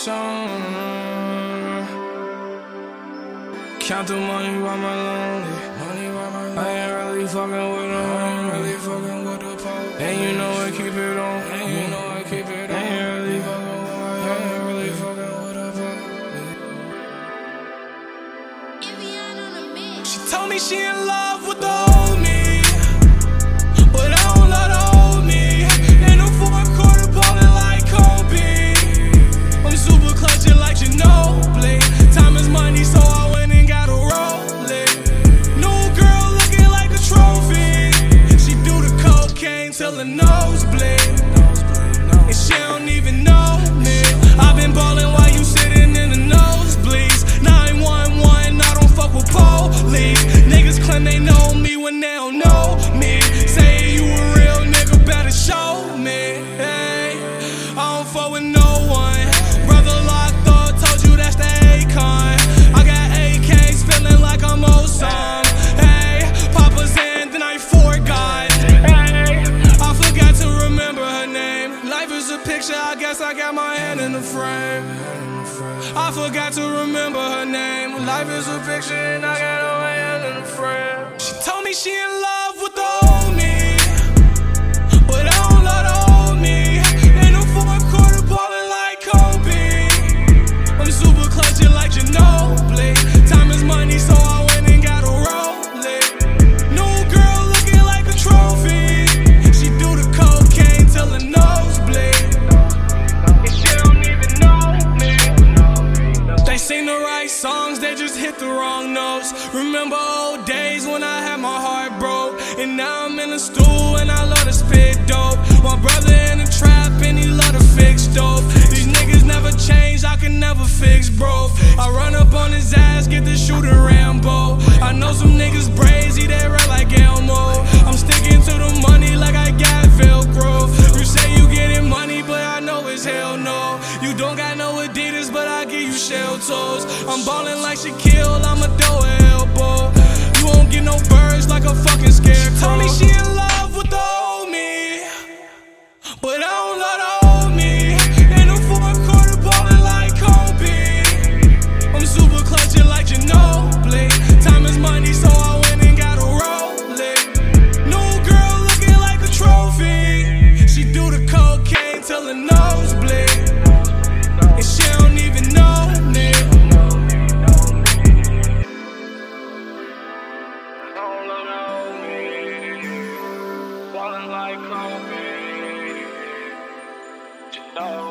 song. Count the money while my lonely. Money while my lonely. I ain't really fucking with them. I ain't really fucking with the pole. And you know I keep it on. And you know I keep it on. I ain't really fucking with my. I ain't really fucking with the pole. She told me she in love cocaine Is a picture, I guess I got my hand in the frame. I forgot to remember her name. Life is a picture, and I got my hand in the frame. She told me she in love with the old me. Like Kobe. I'm super clutching like Ginobili. Sing the right songs, they just hit the wrong notes. Remember old days when I had my heart broke. And now I'm in the stool and I love to spit dope. My brother in the trap and he love to fix dope. These niggas never change, I can never fix, bro. I run up on his ass, get the shooter Rambo. I know some niggas brazy, I give you shell toes. I'm ballin' like Shaquille, I'ma throw an elbow. You won't get no birds Like Kobe. You know.